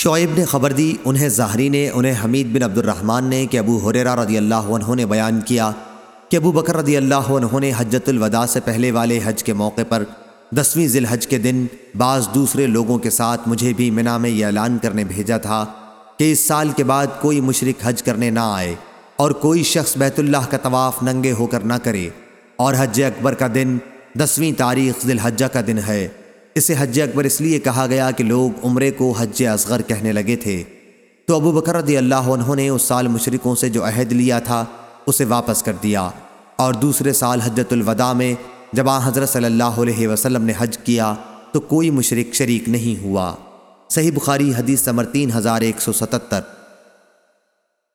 شعیب نے خبر دی، انہیں ظاہری نے، انہیں حمید بن عبد الرحمن نے کہ ابو حریرہ رضی اللہ عنہ نے بیان کیا کہ ابو بکر رضی اللہ عنہ نے حجت الوداع سے پہلے والے حج کے موقع پر دسویں ذی الحج کے دن بعض دوسرے لوگوں کے ساتھ مجھے بھی منا میں یہ اعلان کرنے بھیجا تھا کہ اس سال کے بعد کوئی مشرک حج کرنے نہ آئے اور کوئی شخص بیت اللہ کا طواف ننگے ہو کر نہ کرے اور حج اکبر کا دن دسویں تاریخ ذی الحجہ کا دن ہے۔ اسے حج اکبر اس لیے کہا گیا کہ لوگ عمرے کو حج اصغر کہنے لگے تھے۔ تو ابو بکر رضی اللہ عنہ نے اس سال مشرکوں سے جو عہد لیا تھا، اسے واپس کر دیا۔ اور دوسرے سال حجت الوداع میں جب آن حضرت صلی اللہ علیہ وسلم نے حج کیا، تو کوئی مشرک شریک نہیں ہوا۔ صحیح بخاری حدیث نمبر تین ہزار ایک سو ستتر۔